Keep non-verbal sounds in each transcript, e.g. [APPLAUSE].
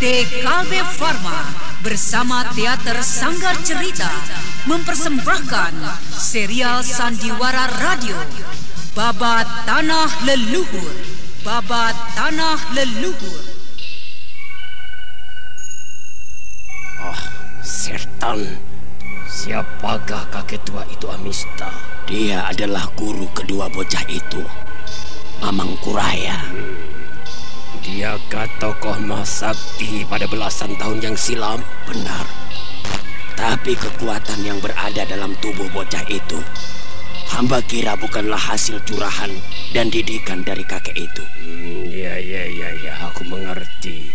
PT KB Pharma bersama Teater Sanggar Cerita mempersembahkan serial Sandiwara Radio Babat Tanah Leluhur Babat Tanah Leluhur Ah, setan. Siapakah kakek tua itu Amista? Dia adalah guru kedua bocah itu, Mamang Kuraya. Diakah tokoh Masakti pada belasan tahun yang silam? Benar. Tapi kekuatan yang berada dalam tubuh bocah itu, hamba kira bukanlah hasil curahan dan didikan dari kakek itu. Hmm, ya, ya, ya, ya, aku mengerti.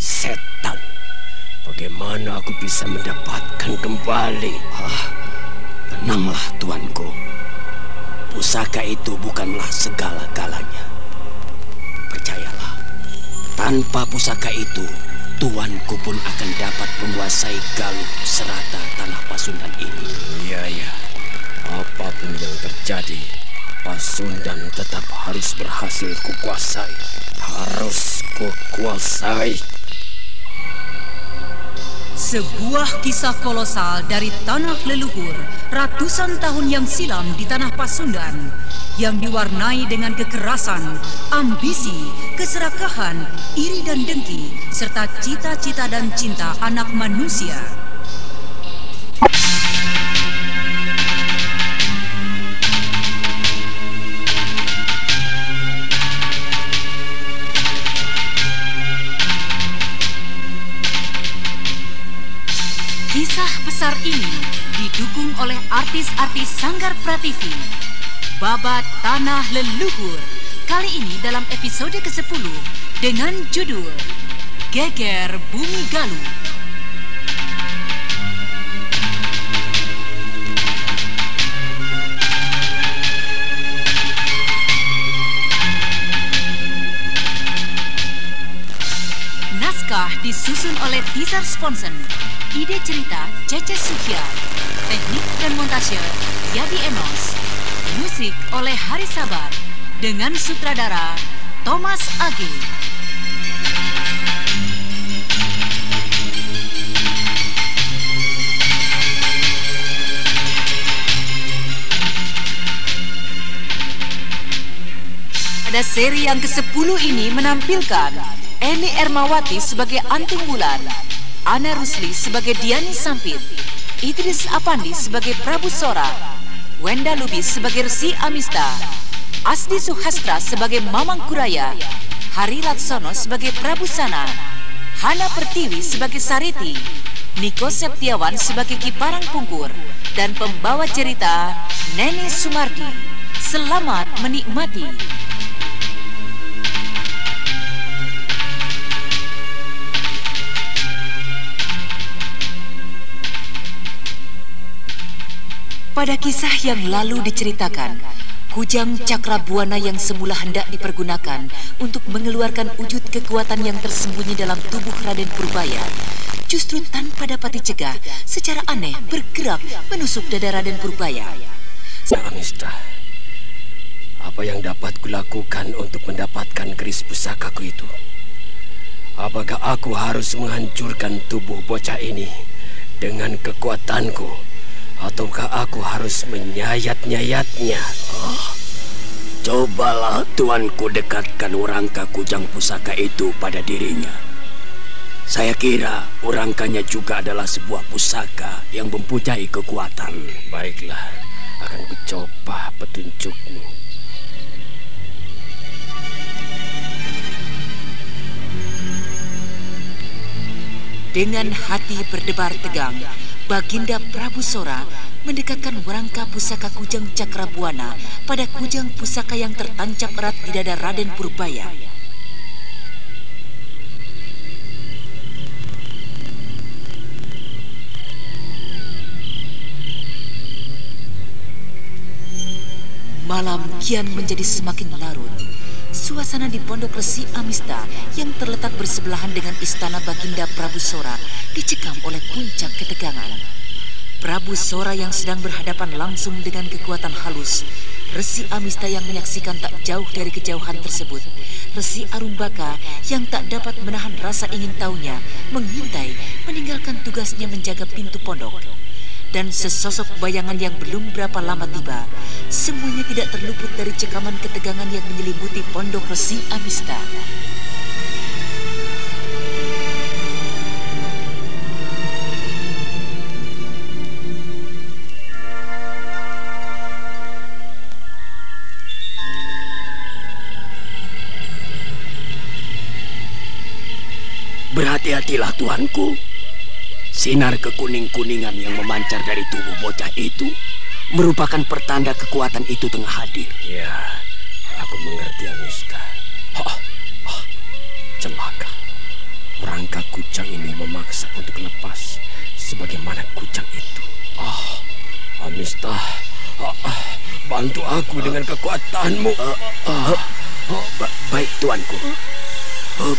Setan. Bagaimana aku bisa mendapatkan kembali? Ah, tenanglah tuanku. Pusaka itu bukanlah segala-galanya. Tanpa pusaka itu, tuanku pun akan dapat menguasai Galuh serata tanah Pasundan ini. Iya, iya. Apa pun yang terjadi, Pasundan tetap harus berhasil kukuasai. Harus kukuasai. Sebuah kisah kolosal dari tanah leluhur ratusan tahun yang silam di tanah Pasundan yang diwarnai dengan kekerasan, ambisi, keserakahan, iri dan dengki, serta cita-cita dan cinta anak manusia. Kisah besar ini didukung oleh artis-artis Sanggar Prativi. Babat Tanah Leluhur. Kali ini dalam episode ke-10 dengan judul Geger Bumi Galuh. Naskah disusun oleh Tizar Sponsen. Ide cerita Cece Suhyar. Teknik dan montase Yadi Enos. Musik oleh Hari Sabar dengan sutradara Thomas Age. Pada seri yang ke-10 ini menampilkan Eni Ermawati sebagai Anting Bulan, Ana Rusli sebagai Diani Sampit, Idris Apandi sebagai Prabu Sora, Wenda Lubis sebagai Resi Amista, Asdi Suhastra sebagai Mamang Kuraya, Hari Laksono sebagai Prabu Sana, Hana Pertiwi sebagai Sariti, Niko Septiawan sebagai Kiparang Pungkur, dan pembawa cerita Neni Sumardi. Selamat menikmati. Pada kisah yang lalu diceritakan, kujang cakrabuana yang semula hendak dipergunakan untuk mengeluarkan wujud kekuatan yang tersembunyi dalam tubuh Raden Purbaya, justru tanpa dapat dicegah, secara aneh bergerak menusuk dada Raden Purbaya. Amista, apa yang dapat kulakukan untuk mendapatkan keris pusakaku itu? Apakah aku harus menghancurkan tubuh bocah ini dengan kekuatanku? Ataukah aku harus menyayat-nyayatnya? Oh, cobalah tuanku dekatkan urangka kujang pusaka itu pada dirinya. Saya kira urangkanya juga adalah sebuah pusaka yang mempunyai kekuatan. Baiklah, akan kucoba petunjukmu. Dengan hati berdebar tegang, Baginda Prabu Sora mendekatkan werangka pusaka kujang cakrabuana pada kujang pusaka yang tertancap erat di dada Raden Purbaya. Malam kian menjadi semakin larut. Suasana di Pondok Resi Amista yang terletak bersebelahan dengan istana Baginda Prabu Sora dicekam oleh puncak ketegangan. Prabu Sora yang sedang berhadapan langsung dengan kekuatan halus Resi Amista yang menyaksikan tak jauh dari kejauhan tersebut, Resi Arumbaka yang tak dapat menahan rasa ingin tahunya, mengintai, meninggalkan tugasnya menjaga pintu pondok. Dan sesosok bayangan yang belum berapa lama tiba, semuanya tidak terluput dari cekaman ketegangan yang menyelimuti pondok Resi Amista. Berhati-hatilah tuanku. Sinar kekuning-kuningan yang memancar dari tubuh bocah itu merupakan pertanda kekuatan itu tengah hadir. Ya, aku mengerti Amista. Oh, oh, celaka. Rangka kucang ini memaksa untuk lepas sebagaimana kucang itu. Oh, Amista, oh, oh, bantu aku dengan kekuatanmu. Uh, uh, oh, ba baik tuanku. Uh,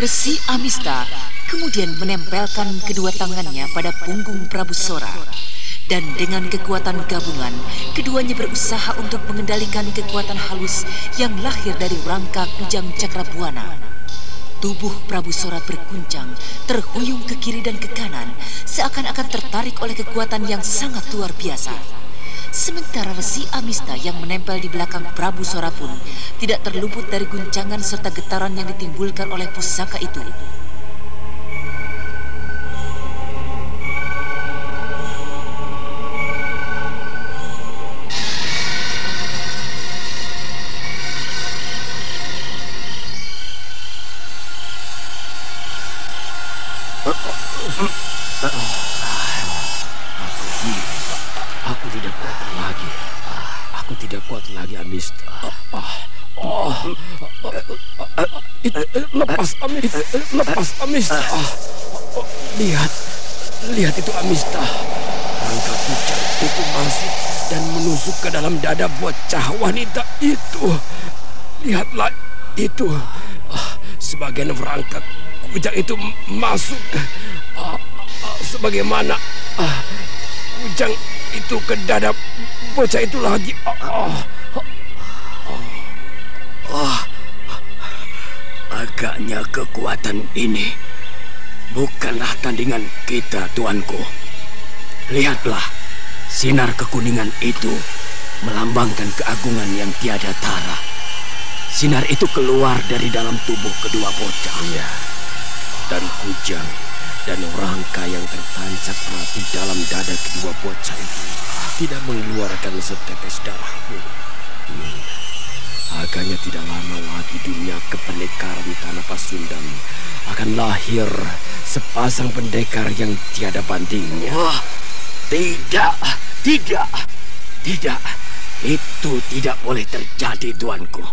Resi Amista kemudian menempelkan kedua tangannya pada punggung Prabu Sora. Dan dengan kekuatan gabungan, keduanya berusaha untuk mengendalikan kekuatan halus yang lahir dari rangka kujang cakrabuana. Tubuh Prabu Sora berguncang, terhuyung ke kiri dan ke kanan, seakan-akan tertarik oleh kekuatan yang sangat luar biasa. Sementara Resi Amista yang menempel di belakang Prabu Sora pun tidak terluput dari guncangan serta getaran yang ditimbulkan oleh pusaka itu. Lepas Amista. Oh, lihat, lihat itu Amista. Rangka kucing itu masuk dan menusuk ke dalam dada bocah wanita itu. Lihatlah itu. Sebagian rangka kujang itu masuk. Sebagaimana kujang itu ke dada bocah itu lagi. Oh, oh. Agaknya kekuatan ini bukanlah tandingan kita, tuanku. Lihatlah, sinar kekuningan itu melambangkan keagungan yang tiada tara. Sinar itu keluar dari dalam tubuh kedua bocah. Iya. Dan kujang dan rangka yang tertancap rapi dalam dada kedua bocah itu tidak mengeluarkan setetes darah pun. Hmm. Agaknya tidak lama lagi dunia kependekaran tanah Pasundan akan lahir sepasang pendekar yang tiada bandingnya. Wah, tidak, tidak, tidak. Itu tidak boleh terjadi, tuanku.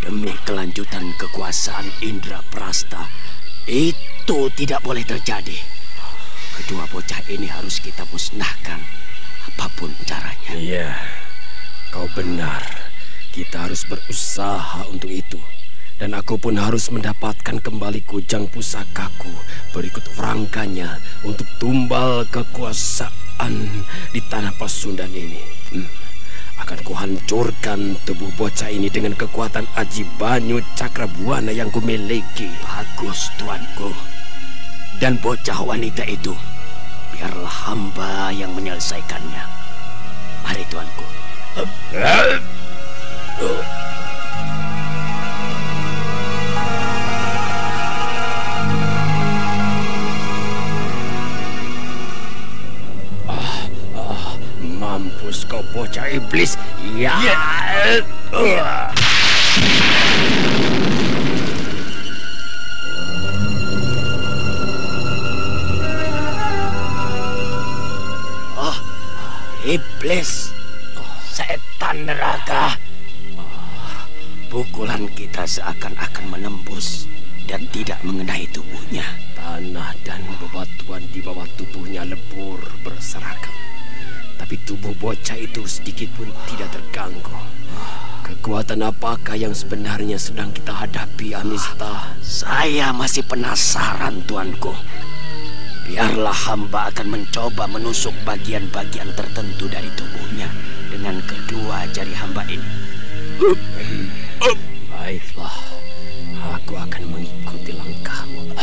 Demi kelanjutan kekuasaan Indra Prasta, itu tidak boleh terjadi. Kedua bocah ini harus kita musnahkan, apa pun caranya. Iya, kau benar. Kita harus berusaha untuk itu. Dan aku pun harus mendapatkan kembali kujang pusakaku berikut rangkanya untuk tumbal kekuasaan di tanah Pasundan ini. Hmm. Akan kuhancurkan tubuh bocah ini dengan kekuatan Aji Banyu Cakrabuana yang kumiliki. Bagus, tuanku. Dan bocah wanita itu, biarlah hamba yang menyelesaikannya. Mari, tuanku. Ah, ah, mampus kau bocah iblis. Ya. ya. Uh. Oh, iblis. Setan neraka. Pukulan kita seakan-akan menembus dan tidak mengenai tubuhnya. Tanah dan bebatuan di bawah tubuhnya lebur berserakan. Tapi tubuh bocah itu sedikit pun tidak terganggu. Kekuatan apakah yang sebenarnya sedang kita hadapi, Amista? Saya masih penasaran, tuanku. Biarlah hamba akan mencoba menusuk bagian-bagian tertentu dari tubuhnya dengan kedua jari hamba ini. Baiklah, aku akan mengikuti langkahmu.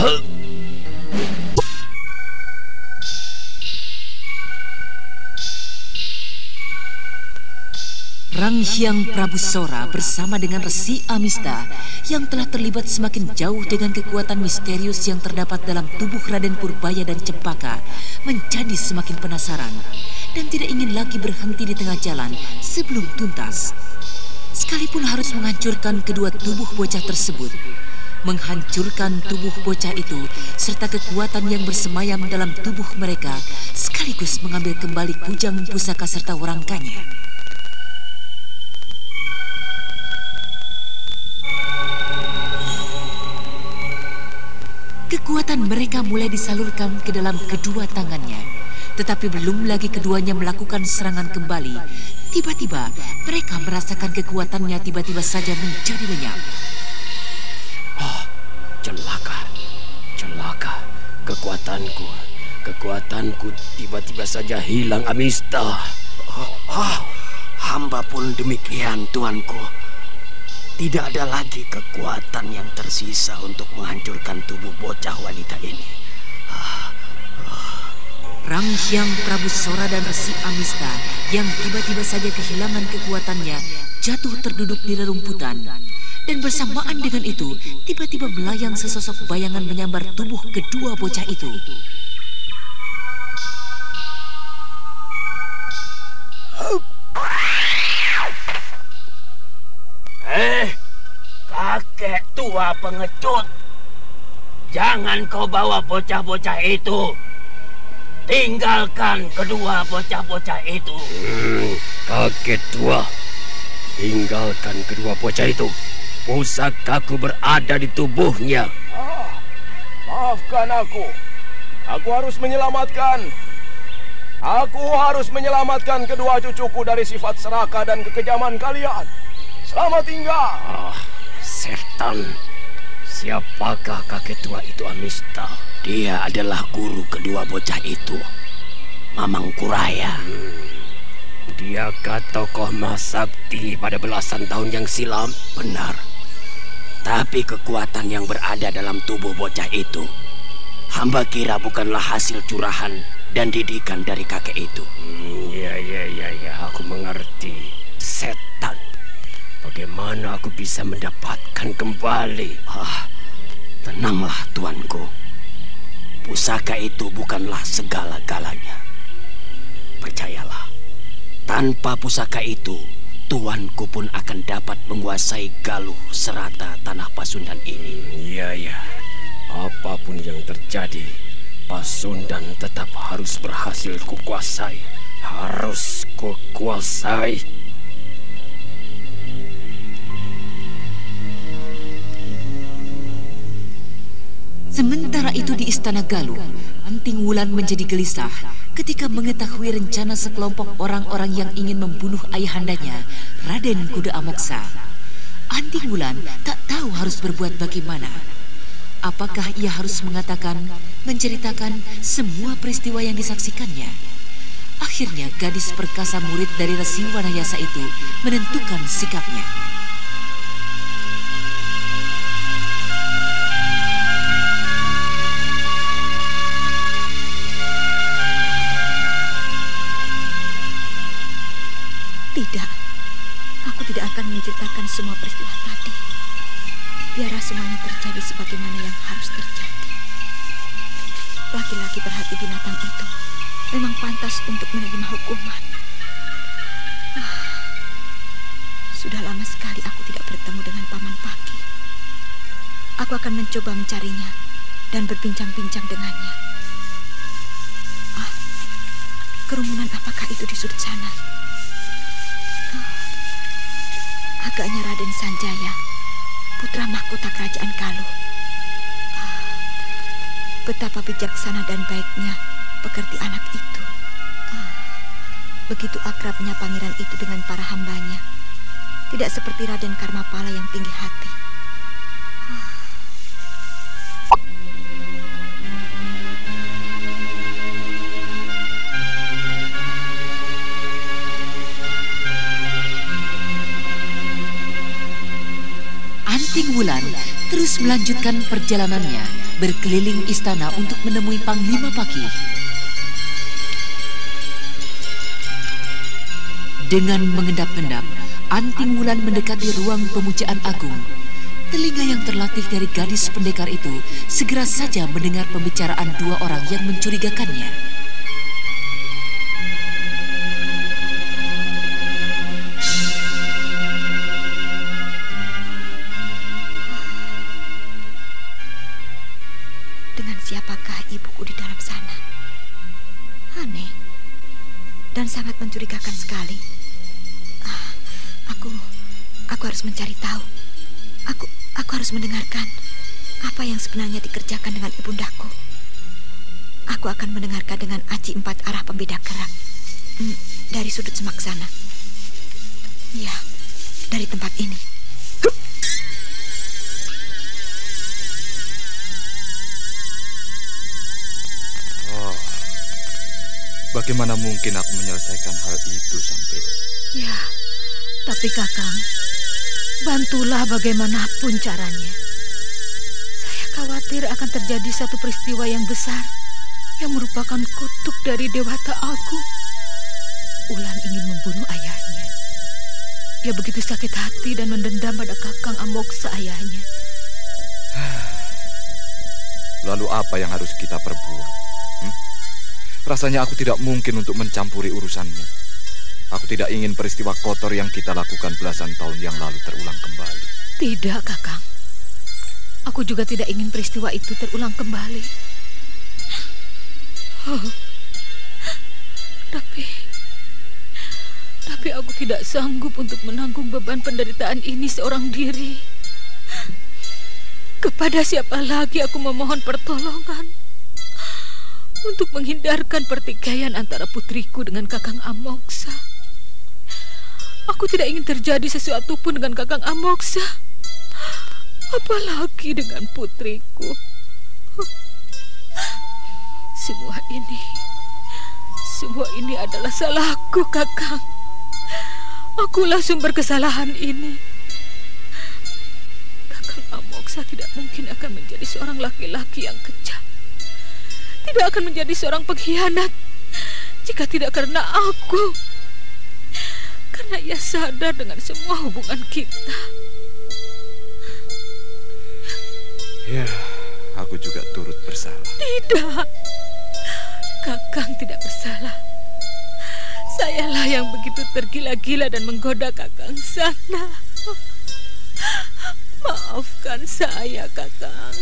Rang Hyang Prabu Sora bersama dengan Resi Amista yang telah terlibat semakin jauh dengan kekuatan misterius yang terdapat dalam tubuh Raden Purbaya dan Cempaka menjadi semakin penasaran dan tidak ingin lagi berhenti di tengah jalan sebelum tuntas. Sekalipun harus menghancurkan kedua tubuh bocah tersebut, menghancurkan tubuh bocah itu serta kekuatan yang bersemayam dalam tubuh mereka sekaligus mengambil kembali kujang pusaka serta warangkanya. Kekuatan mereka mulai disalurkan ke dalam kedua tangannya. Tetapi belum lagi keduanya melakukan serangan kembali, tiba-tiba mereka merasakan kekuatannya tiba-tiba saja menjadi lenyap. Oh, celaka, celaka, kekuatanku, kekuatanku tiba-tiba saja hilang, Amista. Oh, oh, hamba pun demikian, tuanku. Tidak ada lagi kekuatan yang tersisa untuk menghancurkan tubuh bocah wanita ini. Rang Hyang Prabu Sora dan Resi Amista yang tiba-tiba saja kehilangan kekuatannya jatuh terduduk di rerumputan. Dan bersamaan dengan itu, tiba-tiba melayang sesosok bayangan menyambar tubuh kedua bocah itu. Eh, kakek tua pengecut. Jangan kau bawa bocah-bocah itu. Tinggalkan kedua bocah-bocah itu. Hmm, kakek tua, tinggalkan kedua bocah itu. Pusakaku berada di tubuhnya. Ah, maafkan aku. Aku harus menyelamatkan. Aku harus menyelamatkan kedua cucuku dari sifat serakah dan kekejaman kalian. Selamat tinggal. Ah, setan. Siapakah kakek tua itu Amista? Dia adalah guru kedua bocah itu. Mamang Kuraya. Hmm. Diakah tokoh Masakti pada belasan tahun yang silam? Benar. Tapi kekuatan yang berada dalam tubuh bocah itu, hamba kira bukanlah hasil curahan dan didikan dari kakek itu. Hmm, ya, ya, ya, ya, aku mengerti. Bagaimana aku bisa mendapatkan kembali? Ah, tenanglah tuanku. Pusaka itu bukanlah segala-galanya. Percayalah, tanpa pusaka itu, tuanku pun akan dapat menguasai Galuh serata tanah Pasundan ini. Iya, ya. Apa pun yang terjadi, Pasundan tetap harus berhasil kukuasai. Harus kukuasai. Sementara itu di Istana Galuh, Anting Wulan menjadi gelisah ketika mengetahui rencana sekelompok orang-orang yang ingin membunuh ayahandanya, Raden Kuda Amoksa. Anting Wulan tak tahu harus berbuat bagaimana. Apakah ia harus mengatakan, menceritakan semua peristiwa yang disaksikannya? Akhirnya gadis perkasa murid dari Resi Wanayasa itu menentukan sikapnya. Semua peristiwa tadi. Biarlah semuanya terjadi sebagaimana yang harus terjadi. Laki-laki berhati binatang itu memang pantas untuk menerima hukuman. Ah, sudah lama sekali aku tidak bertemu dengan Paman Paki. Aku akan mencoba mencarinya dan berbincang-bincang dengannya. Ah, kerumunan apakah itu di sudut sana? keluarganya Raden Sanjaya, putra mahkota kerajaan Kalu, Ah, betapa bijaksana dan baiknya pekerti anak itu. Ah, begitu akrabnya pangeran itu dengan para hambanya. Tidak seperti Raden Karmapala yang tinggi hati. Anting Wulan terus melanjutkan perjalanannya berkeliling istana untuk menemui Panglima Paki. Dengan mengendap-endap, Anting Wulan mendekati ruang pemujaan agung. Telinga yang terlatih dari gadis pendekar itu segera saja mendengar pembicaraan dua orang yang mencurigakannya. Mencurigakan sekali. Ah, aku, aku harus mencari tahu. Aku, aku harus mendengarkan apa yang sebenarnya dikerjakan dengan ibundaku. Aku akan mendengarkan dengan aci empat arah pembeda gerak hmm, dari sudut semak sana. Ya, dari tempat ini. Bagaimana mungkin aku menyelesaikan hal itu sampai? Ya, tapi Kakang, bantulah bagaimanapun caranya. Saya khawatir akan terjadi satu peristiwa yang besar yang merupakan kutuk dari Dewata Agung. Ulan ingin membunuh ayahnya. Ia begitu sakit hati dan mendendam pada Kakang Amoksa ayahnya. [SIGHS] Lalu apa yang harus kita perbuat? Rasanya aku tidak mungkin untuk mencampuri urusanmu. Aku tidak ingin peristiwa kotor yang kita lakukan belasan tahun yang lalu terulang kembali. Tidak, Kakang. Aku juga tidak ingin peristiwa itu terulang kembali. Oh. Tapi tapi aku tidak sanggup untuk menanggung beban penderitaan ini seorang diri. Kepada siapa lagi aku memohon pertolongan untuk menghindarkan pertikaian antara putriku dengan Kakang Amoksa. Aku tidak ingin terjadi sesuatu pun dengan Kakang Amoksa. Apalagi dengan putriku. Semua ini Semua ini adalah salahku, Kakang. Akulah sumber kesalahan ini. Kakang Amoksa tidak mungkin akan menjadi seorang laki-laki yang kejam. Tidak akan menjadi seorang pengkhianat jika tidak karena aku. Karena ia sadar dengan semua hubungan kita. Ya, aku juga turut bersalah. Tidak. Kakang tidak bersalah. Sayalah yang begitu tergila-gila dan menggoda Kakang sana. Maafkan saya, Kakang.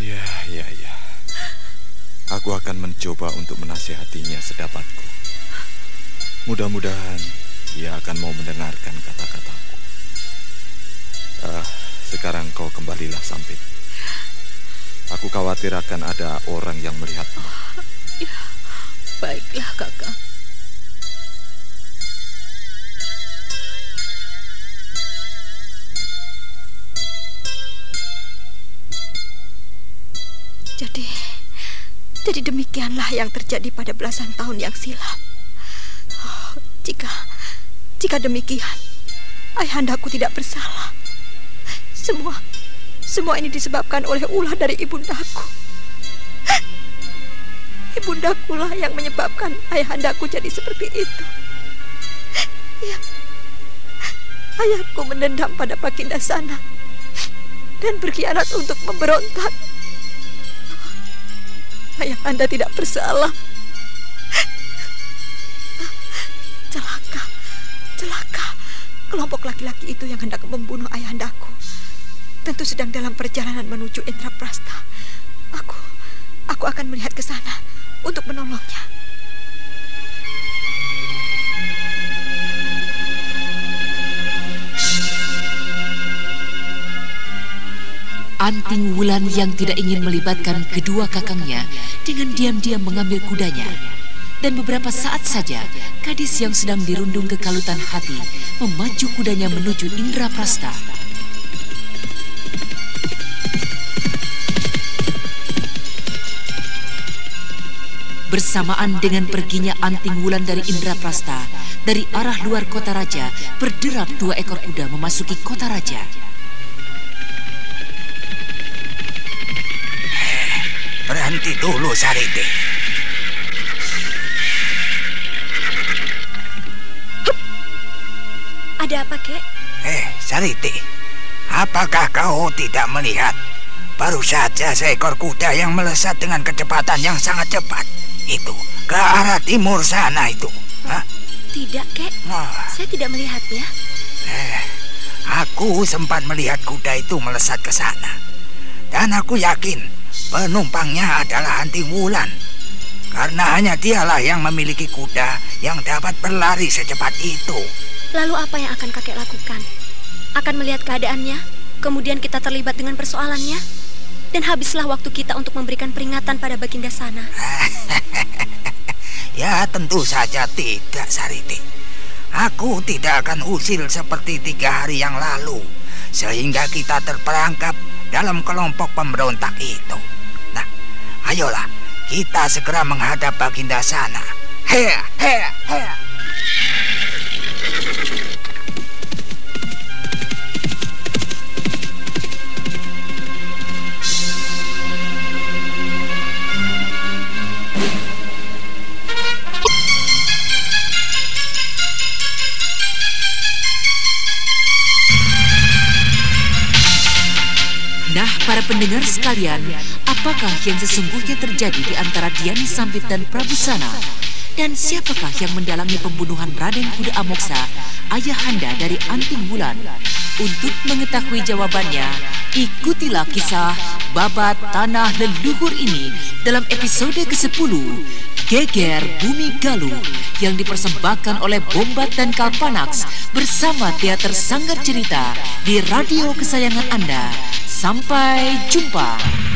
Ya, ya, ya. Aku akan mencoba untuk menasihatinya sedapatku. Mudah-mudahan ia akan mau mendengarkan kata-kataku. Ah, sekarang kau kembalilah Sampit. Aku khawatir akan ada orang yang melihatmu. Ya, baiklah, Kakang. Jadi, jadi demikianlah yang terjadi pada belasan tahun yang silam. Oh, jika, jika demikian, ayahandaku tidak bersalah. Semua, semua ini disebabkan oleh ulah dari ibundaku. Ibundaku lah yang menyebabkan ayahandaku jadi seperti itu. Ya, ayahku mendendam pada Pakinda sana dan berkhianat untuk memberontak. Ayah Anda tidak bersalah. Celaka, celaka. Kelompok laki-laki itu yang hendak membunuh ayahandaku. Tentu sedang dalam perjalanan menuju Indraprasta. Aku, aku akan melihat ke sana untuk menolongnya. Anting Wulan yang tidak ingin melibatkan kedua kakangnya dengan diam-diam mengambil kudanya. Dan beberapa saat saja, gadis yang sedang dirundung kekalutan hati memacu kudanya menuju Indra Prasta. Bersamaan dengan perginya anting wulan dari Indraprasta, dari arah luar kota raja, berderap dua ekor kuda memasuki kota raja. Berhenti dulu, Sariti. Ada apa, Kek? Eh, Sariti. Apakah kau tidak melihat? Baru saja seekor kuda yang melesat dengan kecepatan yang sangat cepat. Itu, ke arah timur sana itu. Hah? Tidak, Kek. Wah. Saya tidak melihatnya. Eh, aku sempat melihat kuda itu melesat ke sana. Dan aku yakin penumpangnya adalah Anting Wulan. Karena hanya dialah yang memiliki kuda yang dapat berlari secepat itu. Lalu apa yang akan kakek lakukan? Akan melihat keadaannya, kemudian kita terlibat dengan persoalannya, dan habislah waktu kita untuk memberikan peringatan pada Baginda sana. [LAUGHS] Ya tentu saja tidak, Sariti. Aku tidak akan usil seperti tiga hari yang lalu, sehingga kita terperangkap dalam kelompok pemberontak itu. Ayolah, kita segera menghadap Baginda sana. Hea, hea, hea. Nah, para pendengar sekalian, apakah yang sesungguhnya terjadi di antara Diani Sampit dan Prabu Sana? Dan siapakah yang mendalangi pembunuhan Raden Kuda Amoksa, ayahanda dari Anting Wulan? Untuk mengetahui jawabannya, ikutilah kisah Babat Tanah Leluhur ini dalam episode ke-10, Geger Bumi Galuh, yang dipersembahkan oleh Bombat dan Kalpanax bersama Teater Sanggar Cerita di radio kesayangan Anda. Sampai jumpa.